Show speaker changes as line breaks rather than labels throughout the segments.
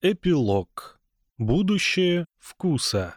Эпилог. Будущее вкуса.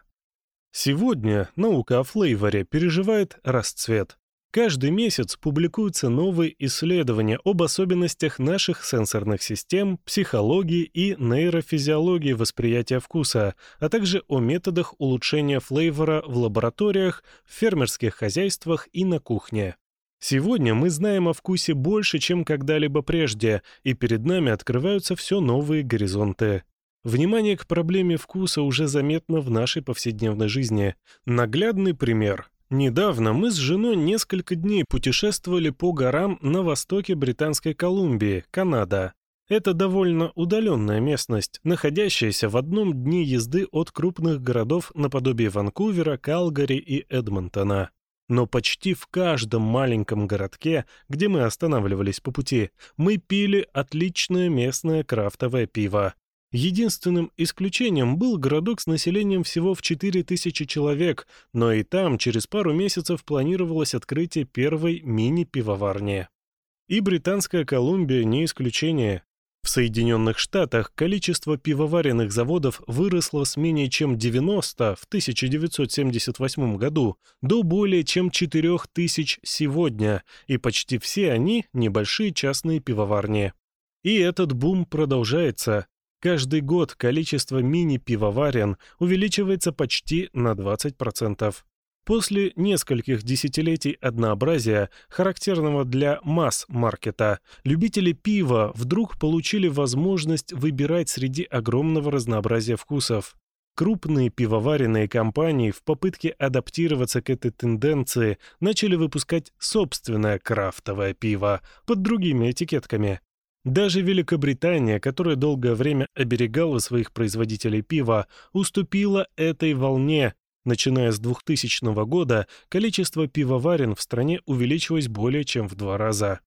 Сегодня наука о флейворе переживает расцвет. Каждый месяц публикуются новые исследования об особенностях наших сенсорных систем, психологии и нейрофизиологии восприятия вкуса, а также о методах улучшения флейвора в лабораториях, в фермерских хозяйствах и на кухне. Сегодня мы знаем о вкусе больше, чем когда-либо прежде, и перед нами открываются все новые горизонты. Внимание к проблеме вкуса уже заметно в нашей повседневной жизни. Наглядный пример. Недавно мы с женой несколько дней путешествовали по горам на востоке Британской Колумбии, Канада. Это довольно удаленная местность, находящаяся в одном дне езды от крупных городов наподобие Ванкувера, Калгари и Эдмонтона. Но почти в каждом маленьком городке, где мы останавливались по пути, мы пили отличное местное крафтовое пиво. Единственным исключением был городок с населением всего в 4000 человек, но и там через пару месяцев планировалось открытие первой мини-пивоварни. И Британская Колумбия не исключение. В Соединенных Штатах количество пивоваренных заводов выросло с менее чем 90 в 1978 году до более чем 4000 сегодня, и почти все они – небольшие частные пивоварни. И этот бум продолжается. Каждый год количество мини-пивоварен увеличивается почти на 20%. После нескольких десятилетий однообразия, характерного для масс-маркета, любители пива вдруг получили возможность выбирать среди огромного разнообразия вкусов. Крупные пивоваренные компании в попытке адаптироваться к этой тенденции начали выпускать собственное крафтовое пиво под другими этикетками. Даже Великобритания, которая долгое время оберегала своих производителей пива, уступила этой волне. Начиная с 2000 года, количество пивоварен в стране увеличилось более чем в два раза.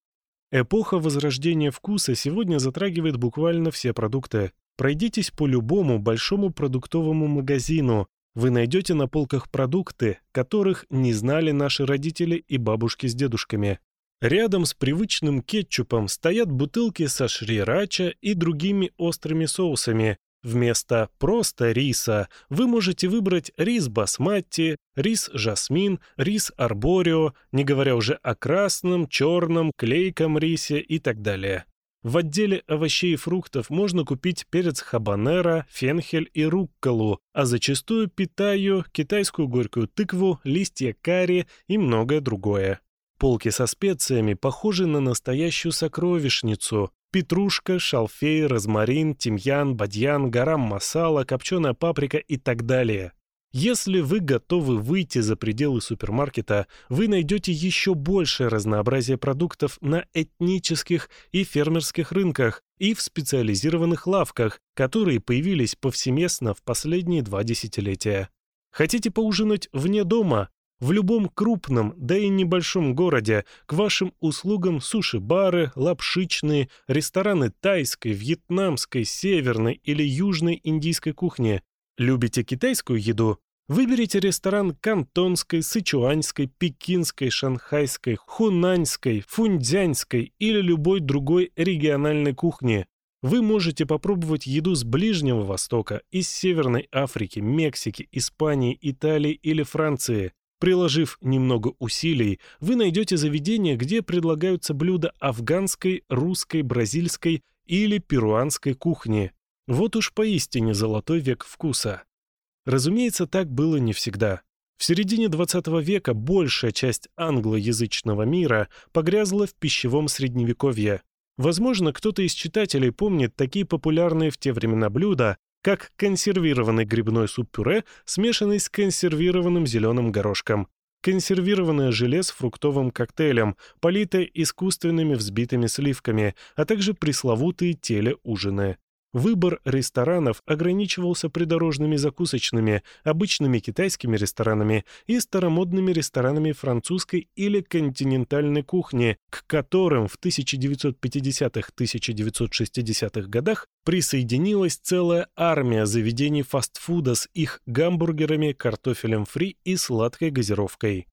Эпоха возрождения вкуса сегодня затрагивает буквально все продукты. Пройдитесь по любому большому продуктовому магазину. Вы найдете на полках продукты, которых не знали наши родители и бабушки с дедушками. Рядом с привычным кетчупом стоят бутылки со шрирача и другими острыми соусами. Вместо просто риса вы можете выбрать рис басмати, рис жасмин, рис арборио, не говоря уже о красном, черном, клейком рисе и так далее. В отделе овощей и фруктов можно купить перец хабанера, фенхель и рукколу, а зачастую питаю, китайскую горькую тыкву, листья карри и многое другое полки со специями похожи на настоящую сокровищницу. Петрушка, шалфей, розмарин, тимьян, бадьян, гарам масала, копченая паприка и так далее. Если вы готовы выйти за пределы супермаркета, вы найдете еще большее разнообразие продуктов на этнических и фермерских рынках и в специализированных лавках, которые появились повсеместно в последние два десятилетия. Хотите поужинать вне дома? В любом крупном, да и небольшом городе к вашим услугам суши-бары, лапшичные, рестораны тайской, вьетнамской, северной или южной индийской кухни. Любите китайскую еду? Выберите ресторан кантонской, сычуаньской, пекинской, шанхайской, хунаньской, фундзяньской или любой другой региональной кухни. Вы можете попробовать еду с Ближнего Востока, из Северной Африки, Мексики, Испании, Италии или Франции. Приложив немного усилий, вы найдете заведение, где предлагаются блюда афганской, русской, бразильской или перуанской кухни. Вот уж поистине золотой век вкуса. Разумеется, так было не всегда. В середине 20 века большая часть англоязычного мира погрязла в пищевом средневековье. Возможно, кто-то из читателей помнит такие популярные в те времена блюда, как консервированный грибной суп-пюре, смешанный с консервированным зеленым горошком, консервированное желе с фруктовым коктейлем, политое искусственными взбитыми сливками, а также пресловутые телеужины. Выбор ресторанов ограничивался придорожными закусочными, обычными китайскими ресторанами и старомодными ресторанами французской или континентальной кухни, к которым в 1950-1960-х годах присоединилась целая армия заведений фастфуда с их гамбургерами, картофелем фри и сладкой газировкой.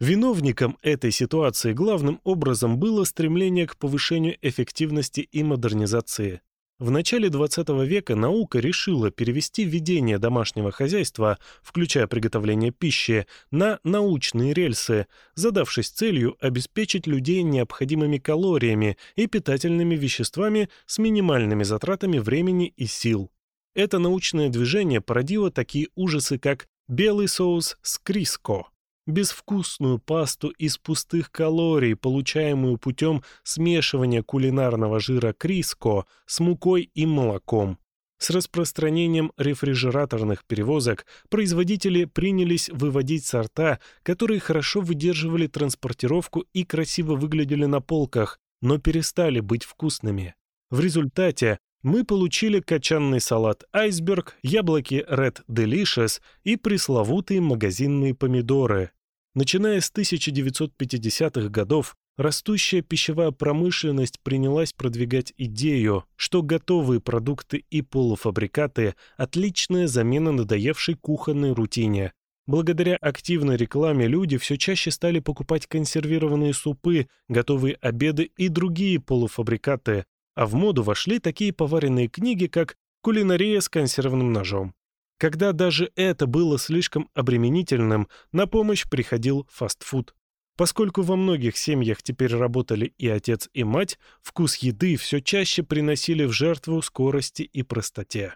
Виновником этой ситуации главным образом было стремление к повышению эффективности и модернизации. В начале XX века наука решила перевести ведение домашнего хозяйства, включая приготовление пищи, на научные рельсы, задавшись целью обеспечить людей необходимыми калориями и питательными веществами с минимальными затратами времени и сил. Это научное движение породило такие ужасы, как белый соус с криско – безвкусную пасту из пустых калорий, получаемую путем смешивания кулинарного жира Криско с мукой и молоком. С распространением рефрижераторных перевозок производители принялись выводить сорта, которые хорошо выдерживали транспортировку и красиво выглядели на полках, но перестали быть вкусными. В результате мы получили качанный салат «Айсберг», яблоки Ред Делишес и пресловутые магазинные помидоры. Начиная с 1950-х годов, растущая пищевая промышленность принялась продвигать идею, что готовые продукты и полуфабрикаты – отличная замена надоевшей кухонной рутине. Благодаря активной рекламе люди все чаще стали покупать консервированные супы, готовые обеды и другие полуфабрикаты, а в моду вошли такие поваренные книги, как «Кулинария с консервным ножом». Когда даже это было слишком обременительным, на помощь приходил фастфуд. Поскольку во многих семьях теперь работали и отец, и мать, вкус еды все чаще приносили в жертву скорости и простоте.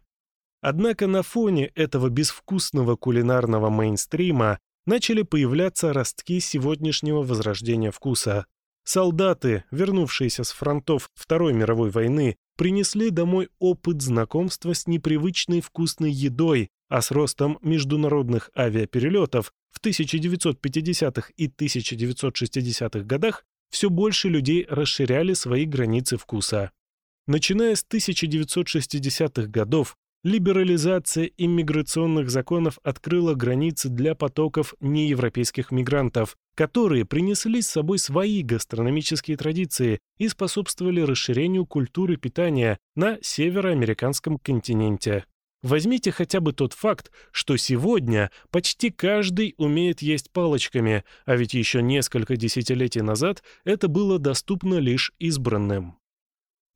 Однако на фоне этого безвкусного кулинарного мейнстрима начали появляться ростки сегодняшнего возрождения вкуса, Солдаты, вернувшиеся с фронтов Второй мировой войны, принесли домой опыт знакомства с непривычной вкусной едой, а с ростом международных авиаперелетов в 1950-х и 1960-х годах все больше людей расширяли свои границы вкуса. Начиная с 1960-х годов, Либерализация иммиграционных законов открыла границы для потоков неевропейских мигрантов, которые принесли с собой свои гастрономические традиции и способствовали расширению культуры питания на североамериканском континенте. Возьмите хотя бы тот факт, что сегодня почти каждый умеет есть палочками, а ведь еще несколько десятилетий назад это было доступно лишь избранным.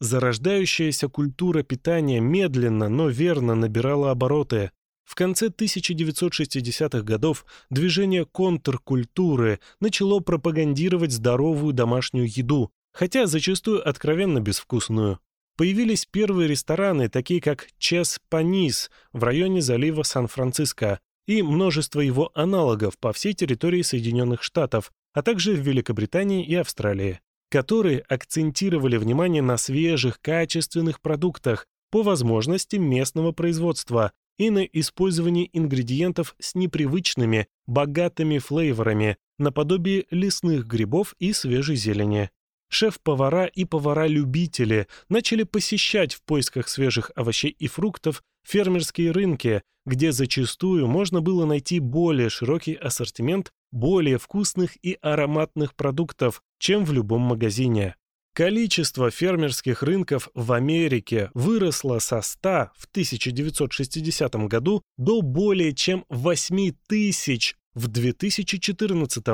Зарождающаяся культура питания медленно, но верно набирала обороты. В конце 1960-х годов движение контркультуры начало пропагандировать здоровую домашнюю еду, хотя зачастую откровенно безвкусную. Появились первые рестораны, такие как Чес Панис в районе залива Сан-Франциско и множество его аналогов по всей территории Соединенных Штатов, а также в Великобритании и Австралии которые акцентировали внимание на свежих, качественных продуктах по возможности местного производства и на использовании ингредиентов с непривычными, богатыми флейворами, наподобие лесных грибов и свежей зелени. Шеф-повара и повара-любители начали посещать в поисках свежих овощей и фруктов фермерские рынки, где зачастую можно было найти более широкий ассортимент более вкусных и ароматных продуктов, чем в любом магазине. Количество фермерских рынков в Америке выросло со 100 в 1960 году до более чем 8 тысяч в 2014,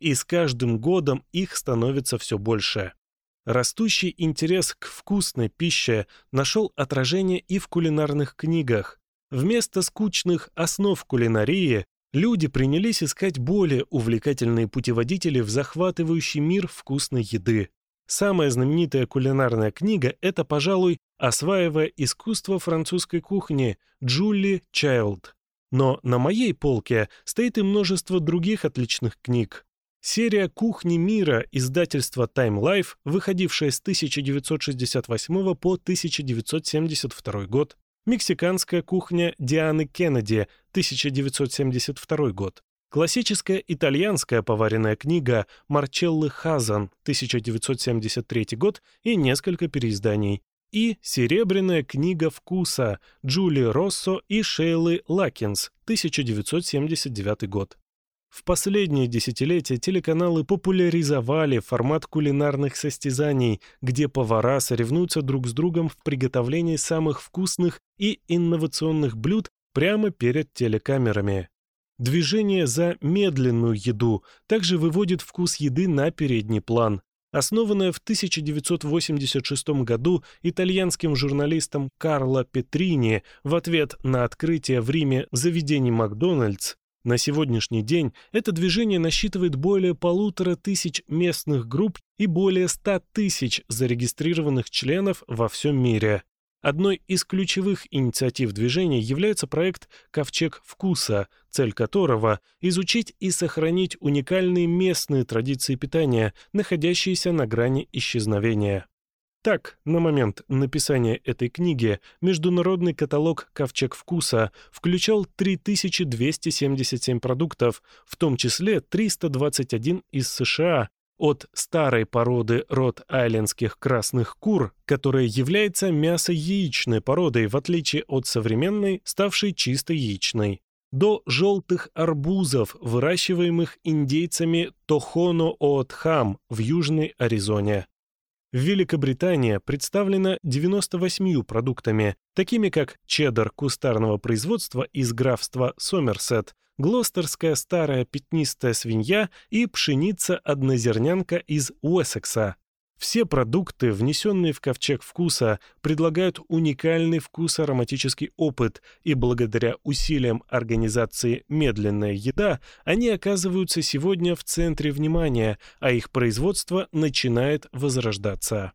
и с каждым годом их становится все больше. Растущий интерес к вкусной пище нашел отражение и в кулинарных книгах. Вместо скучных основ кулинарии люди принялись искать более увлекательные путеводители в захватывающий мир вкусной еды. Самая знаменитая кулинарная книга – это, пожалуй, «Осваивая искусство французской кухни» Джули Чайлд. Но на моей полке стоит и множество других отличных книг. Серия «Кухни мира» издательства Time Life, выходившая с 1968 по 1972 год, Мексиканская кухня Дианы Кеннеди, 1972 год. Классическая итальянская поваренная книга Марчеллы Хазан, 1973 год и несколько переизданий. И «Серебряная книга вкуса» Джули Россо и Шейлы Лакинс, 1979 год. В последние десятилетия телеканалы популяризовали формат кулинарных состязаний, где повара соревнуются друг с другом в приготовлении самых вкусных и инновационных блюд прямо перед телекамерами. Движение за медленную еду также выводит вкус еды на передний план. Основанная в 1986 году итальянским журналистом Карло Петрини в ответ на открытие в Риме заведений «Макдональдс», на сегодняшний день это движение насчитывает более полутора тысяч местных групп и более ста тысяч зарегистрированных членов во всем мире. Одной из ключевых инициатив движения является проект «Ковчег вкуса», цель которого – изучить и сохранить уникальные местные традиции питания, находящиеся на грани исчезновения. Так, на момент написания этой книги международный каталог «Ковчег вкуса» включал 3277 продуктов, в том числе 321 из США, от старой породы рот-айлендских красных кур, которая является мясо-яичной породой, в отличие от современной, ставшей чисто яичной, до желтых арбузов, выращиваемых индейцами Тохоно-Оотхам в Южной Аризоне. Великобритания представлена 98 продуктами, такими как чеддер кустарного производства из графства Сомерсет, глостерская старая пятнистая свинья и пшеница-однозернянка из Уэссекса. Все продукты, внесенные в ковчег вкуса, предлагают уникальный вкус-ароматический опыт, и благодаря усилиям организации «Медленная еда» они оказываются сегодня в центре внимания, а их производство начинает возрождаться.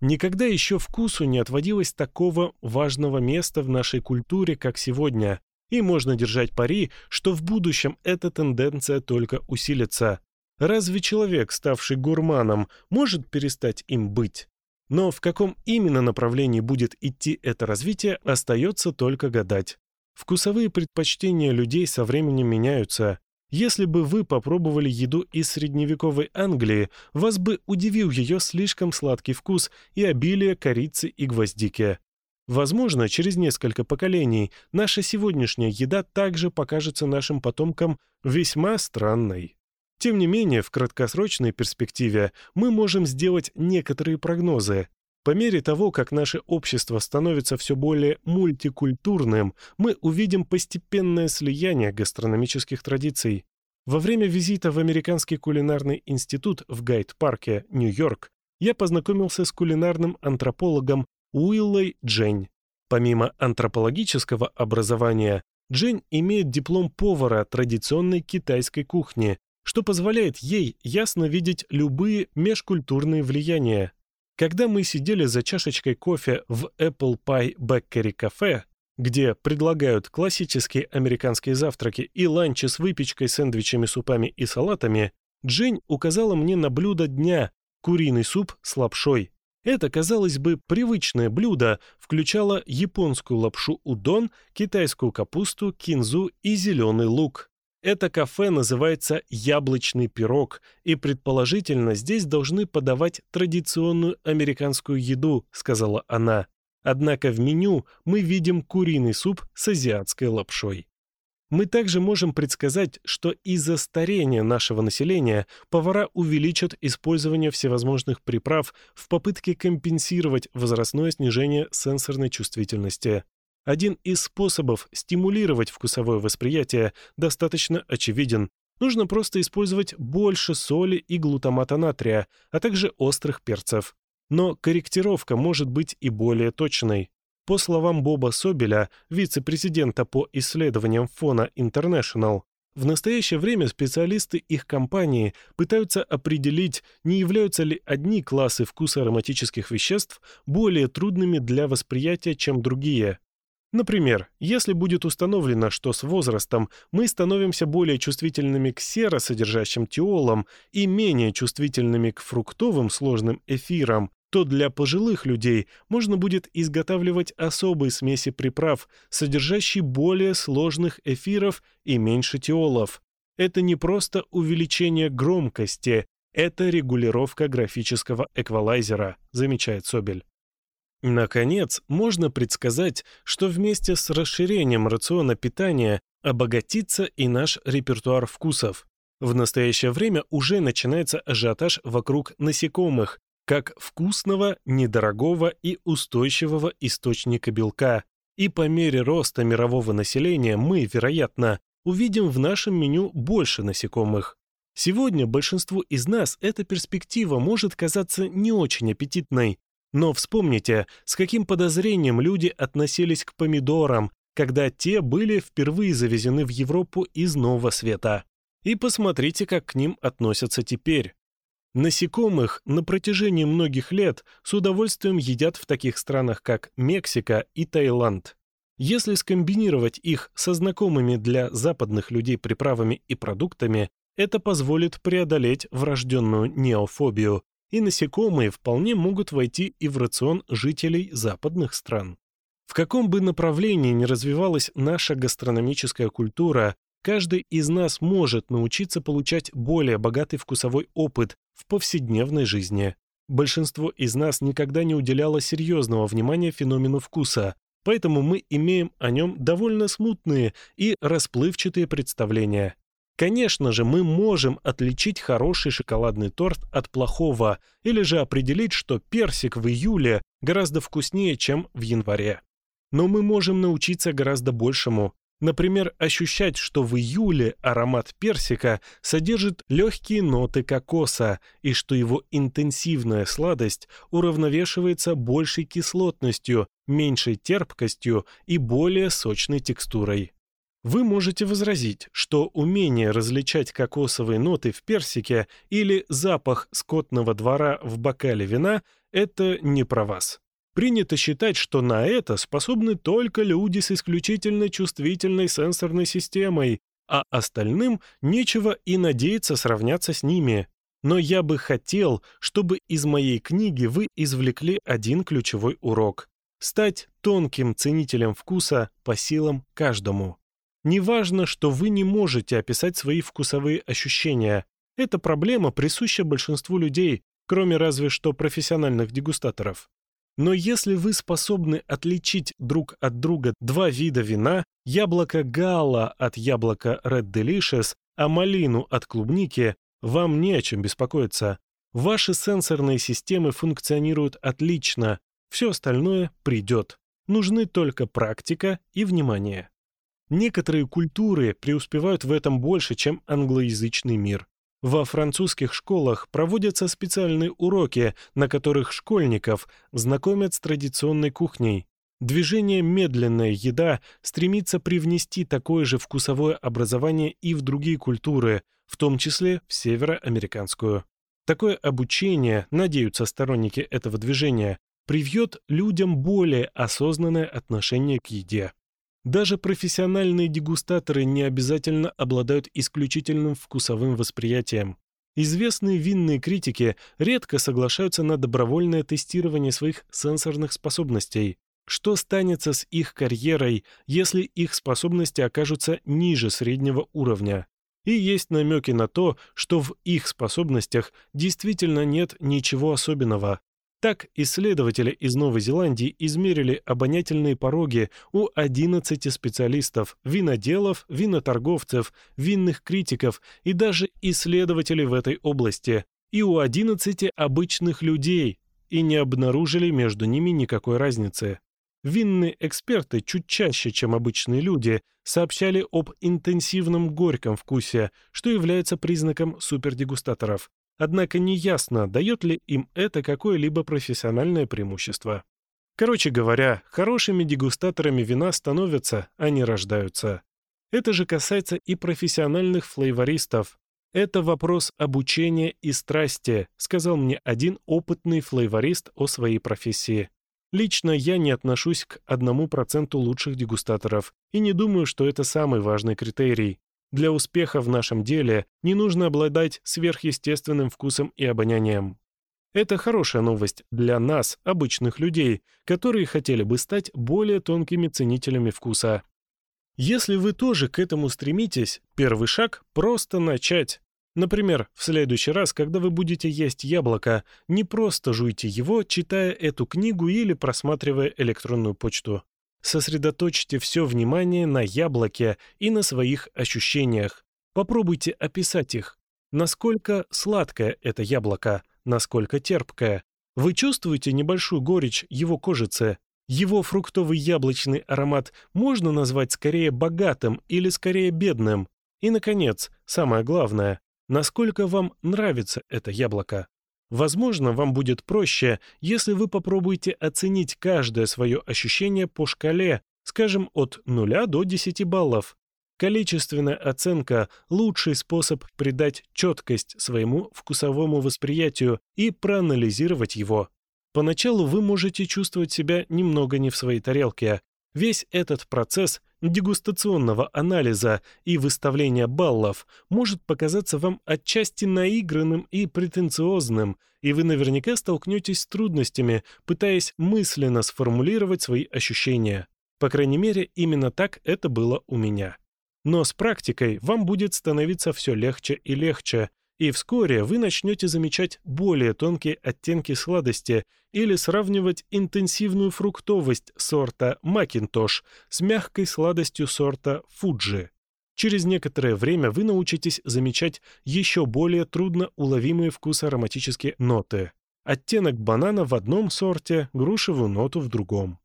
Никогда еще вкусу не отводилось такого важного места в нашей культуре, как сегодня, и можно держать пари, что в будущем эта тенденция только усилится. Разве человек, ставший гурманом, может перестать им быть? Но в каком именно направлении будет идти это развитие, остается только гадать. Вкусовые предпочтения людей со временем меняются. Если бы вы попробовали еду из средневековой Англии, вас бы удивил ее слишком сладкий вкус и обилие корицы и гвоздики. Возможно, через несколько поколений наша сегодняшняя еда также покажется нашим потомкам весьма странной. Тем не менее, в краткосрочной перспективе мы можем сделать некоторые прогнозы. По мере того, как наше общество становится все более мультикультурным, мы увидим постепенное слияние гастрономических традиций. Во время визита в Американский кулинарный институт в Гайд-парке, Нью-Йорк, я познакомился с кулинарным антропологом Уиллой Джень. Помимо антропологического образования, Джень имеет диплом повара традиционной китайской кухни что позволяет ей ясно видеть любые межкультурные влияния. Когда мы сидели за чашечкой кофе в Apple Pie Bakery Cafe, где предлагают классические американские завтраки и ланчи с выпечкой, сэндвичами, супами и салатами, Джейн указала мне на блюдо дня – куриный суп с лапшой. Это, казалось бы, привычное блюдо включало японскую лапшу удон, китайскую капусту, кинзу и зеленый лук – это кафе называется «Яблочный пирог», и, предположительно, здесь должны подавать традиционную американскую еду, сказала она. Однако в меню мы видим куриный суп с азиатской лапшой. Мы также можем предсказать, что из-за старения нашего населения повара увеличат использование всевозможных приправ в попытке компенсировать возрастное снижение сенсорной чувствительности один из способов стимулировать вкусовое восприятие достаточно очевиден. Нужно просто использовать больше соли и глутамата натрия, а также острых перцев. Но корректировка может быть и более точной. По словам Боба Собеля, вице-президента по исследованиям фона International, в настоящее время специалисты их компании пытаются определить, не являются ли одни классы вкуса ароматических веществ более трудными для восприятия, чем другие. Например, если будет установлено, что с возрастом мы становимся более чувствительными к серосодержащим тиолам и менее чувствительными к фруктовым сложным эфирам, то для пожилых людей можно будет изготавливать особые смеси приправ, содержащие более сложных эфиров и меньше тиолов. Это не просто увеличение громкости, это регулировка графического эквалайзера, замечает Собель. Наконец, можно предсказать, что вместе с расширением рациона питания обогатится и наш репертуар вкусов. В настоящее время уже начинается ажиотаж вокруг насекомых, как вкусного, недорогого и устойчивого источника белка. И по мере роста мирового населения мы, вероятно, увидим в нашем меню больше насекомых. Сегодня большинству из нас эта перспектива может казаться не очень аппетитной, но вспомните, с каким подозрением люди относились к помидорам, когда те были впервые завезены в Европу из Нового Света. И посмотрите, как к ним относятся теперь. Насекомых на протяжении многих лет с удовольствием едят в таких странах, как Мексика и Таиланд. Если скомбинировать их со знакомыми для западных людей приправами и продуктами, это позволит преодолеть врожденную неофобию, и насекомые вполне могут войти и в рацион жителей западных стран. В каком бы направлении ни развивалась наша гастрономическая культура, каждый из нас может научиться получать более богатый вкусовой опыт в повседневной жизни. Большинство из нас никогда не уделяло серьезного внимания феномену вкуса, поэтому мы имеем о нем довольно смутные и расплывчатые представления. Конечно же, мы можем отличить хороший шоколадный торт от плохого, или же определить, что персик в июле гораздо вкуснее, чем в январе. Но мы можем научиться гораздо большему. Например, ощущать, что в июле аромат персика содержит легкие ноты кокоса и что его интенсивная сладость уравновешивается большей кислотностью, меньшей терпкостью и более сочной текстурой. Вы можете возразить, что умение различать кокосовые ноты в персике или запах скотного двора в бокале вина – это не про вас. Принято считать, что на это способны только люди с исключительно чувствительной сенсорной системой, а остальным нечего и надеяться сравняться с ними. Но я бы хотел, чтобы из моей книги вы извлекли один ключевой урок – стать тонким ценителем вкуса по силам каждому. Неважно, что вы не можете описать свои вкусовые ощущения. Эта проблема присуща большинству людей, кроме разве что профессиональных дегустаторов. Но если вы способны отличить друг от друга два вида вина, яблоко Гала от яблока Red Delicious, а малину от клубники, вам не о чем беспокоиться. Ваши сенсорные системы функционируют отлично, все остальное придет. Нужны только практика и внимание. Некоторые культуры преуспевают в этом больше, чем англоязычный мир. Во французских школах проводятся специальные уроки, на которых школьников знакомят с традиционной кухней. Движение «Медленная еда» стремится привнести такое же вкусовое образование и в другие культуры, в том числе в североамериканскую. Такое обучение, надеются сторонники этого движения, привьет людям более осознанное отношение к еде. Даже профессиональные дегустаторы не обязательно обладают исключительным вкусовым восприятием. Известные винные критики редко соглашаются на добровольное тестирование своих сенсорных способностей. Что станется с их карьерой, если их способности окажутся ниже среднего уровня? И есть намеки на то, что в их способностях действительно нет ничего особенного, так исследователи из Новой Зеландии измерили обонятельные пороги у 11 специалистов, виноделов, виноторговцев, винных критиков и даже исследователей в этой области, и у 11 обычных людей, и не обнаружили между ними никакой разницы. Винные эксперты чуть чаще, чем обычные люди, сообщали об интенсивном горьком вкусе, что является признаком супердегустаторов. Однако неясно, дает ли им это какое-либо профессиональное преимущество. Короче говоря, хорошими дегустаторами вина становятся, а не рождаются. Это же касается и профессиональных флейвористов. Это вопрос обучения и страсти, сказал мне один опытный флейворист о своей профессии. Лично я не отношусь к одному проценту лучших дегустаторов и не думаю, что это самый важный критерий. Для успеха в нашем деле не нужно обладать сверхъестественным вкусом и обонянием. Это хорошая новость для нас, обычных людей, которые хотели бы стать более тонкими ценителями вкуса. Если вы тоже к этому стремитесь, первый шаг – просто начать. Например, в следующий раз, когда вы будете есть яблоко, не просто жуйте его, читая эту книгу или просматривая электронную почту. Сосредоточьте все внимание на яблоке и на своих ощущениях. Попробуйте описать их. Насколько сладкое это яблоко, насколько терпкое. Вы чувствуете небольшую горечь его кожицы? Его фруктовый яблочный аромат можно назвать скорее богатым или скорее бедным? И, наконец, самое главное, насколько вам нравится это яблоко? Возможно, вам будет проще, если вы попробуете оценить каждое свое ощущение по шкале, скажем, от 0 до 10 баллов. Количественная оценка – лучший способ придать четкость своему вкусовому восприятию и проанализировать его. Поначалу вы можете чувствовать себя немного не в своей тарелке. Весь этот процесс дегустационного анализа и выставления баллов может показаться вам отчасти наигранным и претенциозным, и вы наверняка столкнетесь с трудностями, пытаясь мысленно сформулировать свои ощущения. По крайней мере, именно так это было у меня. Но с практикой вам будет становиться все легче и легче, и вскоре вы начнете замечать более тонкие оттенки сладости или сравнивать интенсивную фруктовость сорта Макинтош с мягкой сладостью сорта Фуджи. Через некоторое время вы научитесь замечать еще более трудно уловимые вкус ароматические ноты. Оттенок банана в одном сорте, грушевую ноту в другом.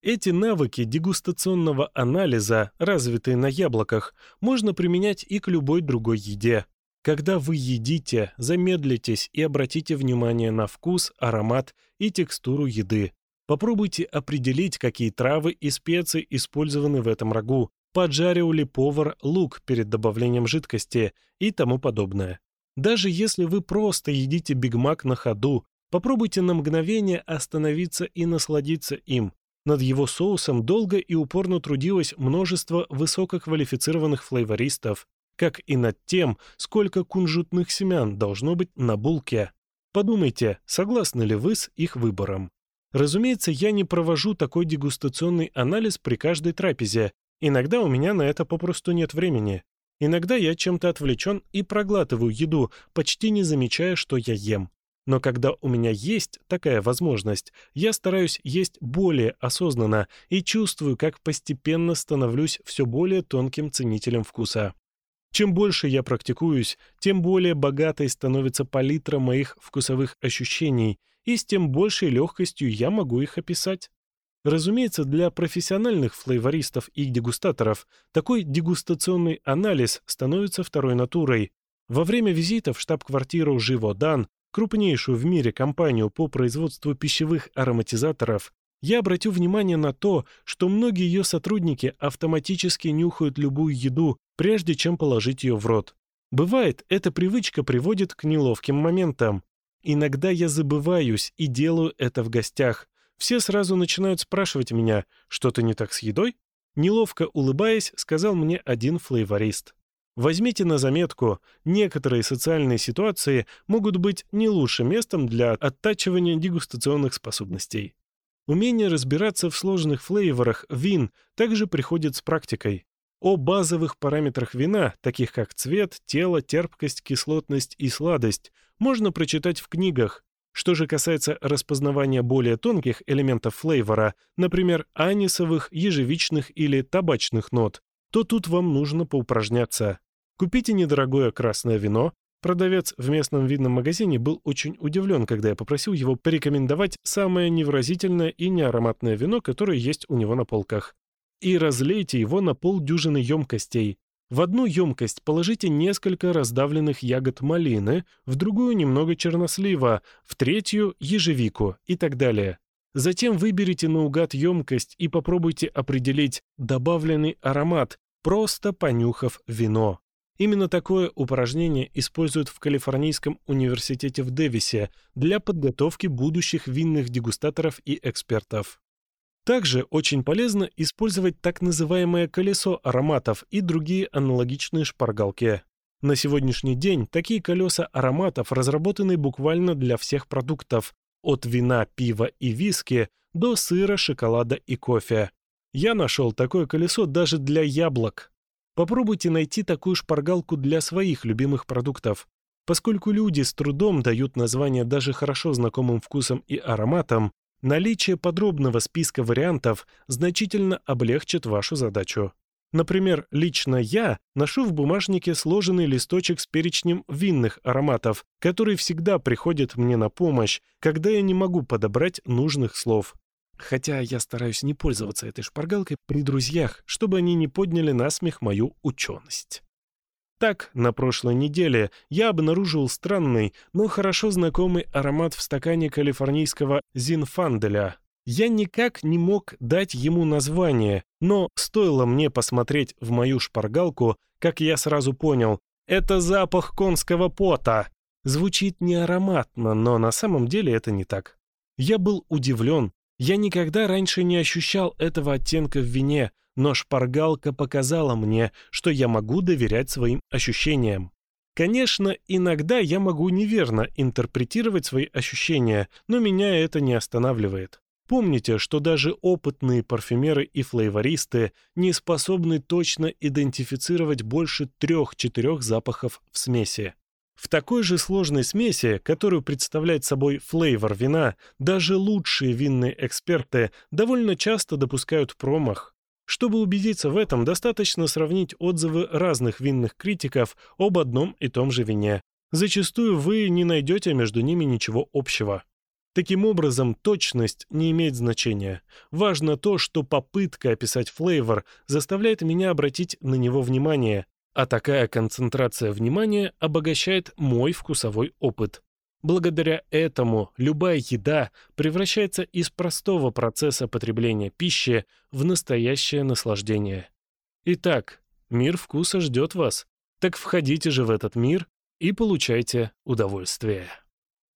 Эти навыки дегустационного анализа, развитые на яблоках, можно применять и к любой другой еде, когда вы едите, замедлитесь и обратите внимание на вкус, аромат и текстуру еды. Попробуйте определить, какие травы и специи использованы в этом рагу, поджарил ли повар лук перед добавлением жидкости и тому подобное. Даже если вы просто едите бигмак на ходу, попробуйте на мгновение остановиться и насладиться им. Над его соусом долго и упорно трудилось множество высококвалифицированных флейвористов, как и над тем, сколько кунжутных семян должно быть на булке. Подумайте, согласны ли вы с их выбором. Разумеется, я не провожу такой дегустационный анализ при каждой трапезе. Иногда у меня на это попросту нет времени. Иногда я чем-то отвлечен и проглатываю еду, почти не замечая, что я ем. Но когда у меня есть такая возможность, я стараюсь есть более осознанно и чувствую, как постепенно становлюсь все более тонким ценителем вкуса. Чем больше я практикуюсь, тем более богатой становится палитра моих вкусовых ощущений, и с тем большей легкостью я могу их описать. Разумеется, для профессиональных флейвористов и дегустаторов такой дегустационный анализ становится второй натурой. Во время визита в штаб-квартиру «Живодан» крупнейшую в мире компанию по производству пищевых ароматизаторов, я обратил внимание на то, что многие ее сотрудники автоматически нюхают любую еду, прежде чем положить ее в рот. Бывает, эта привычка приводит к неловким моментам. Иногда я забываюсь и делаю это в гостях. Все сразу начинают спрашивать меня, что-то не так с едой? Неловко улыбаясь, сказал мне один флейворист. Возьмите на заметку, некоторые социальные ситуации могут быть не лучшим местом для оттачивания дегустационных способностей. Умение разбираться в сложных флейворах вин также приходит с практикой. О базовых параметрах вина, таких как цвет, тело, терпкость, кислотность и сладость, можно прочитать в книгах. Что же касается распознавания более тонких элементов флейвора, например, анисовых, ежевичных или табачных нот, то тут вам нужно поупражняться. Купите недорогое красное вино, Продавец в местном видном магазине был очень удивлен, когда я попросил его порекомендовать самое невразительное и неароматное вино, которое есть у него на полках. И разлейте его на полдюжины емкостей. В одну емкость положите несколько раздавленных ягод малины, в другую немного чернослива, в третью – ежевику и так далее. Затем выберите наугад емкость и попробуйте определить добавленный аромат, просто понюхав вино. Именно такое упражнение используют в Калифорнийском университете в Дэвисе для подготовки будущих винных дегустаторов и экспертов. Также очень полезно использовать так называемое колесо ароматов и другие аналогичные шпаргалки. На сегодняшний день такие колеса ароматов разработаны буквально для всех продуктов, от вина, пива и виски до сыра, шоколада и кофе. Я нашел такое колесо даже для яблок. Попробуйте найти такую шпаргалку для своих любимых продуктов. Поскольку люди с трудом дают название даже хорошо знакомым вкусам и ароматам, наличие подробного списка вариантов значительно облегчит вашу задачу. Например, лично я ношу в бумажнике сложенный листочек с перечнем винных ароматов, который всегда приходит мне на помощь, когда я не могу подобрать нужных слов. Хотя я стараюсь не пользоваться этой шпаргалкой при друзьях, чтобы они не подняли на смех мою ученость. Так, на прошлой неделе я обнаружил странный, но хорошо знакомый аромат в стакане калифорнийского зинфанделя. Я никак не мог дать ему название, но стоило мне посмотреть в мою шпаргалку, как я сразу понял, это запах конского пота. Звучит неароматно, но на самом деле это не так. Я был удивлен, я никогда раньше не ощущал этого оттенка в вине, но шпаргалка показала мне, что я могу доверять своим ощущениям. Конечно, иногда я могу неверно интерпретировать свои ощущения, но меня это не останавливает. Помните, что даже опытные парфюмеры и флейвористы не способны точно идентифицировать больше трех-четырех запахов в смеси. В такой же сложной смеси, которую представляет собой флейвор вина, даже лучшие винные эксперты довольно часто допускают промах. Чтобы убедиться в этом, достаточно сравнить отзывы разных винных критиков об одном и том же вине. Зачастую вы не найдете между ними ничего общего. Таким образом, точность не имеет значения. Важно то, что попытка описать флейвор заставляет меня обратить на него внимание, а такая концентрация внимания обогащает мой вкусовой опыт. Благодаря этому любая еда превращается из простого процесса потребления пищи в настоящее наслаждение. Итак, мир вкуса ждет вас. Так входите же в этот мир и получайте удовольствие.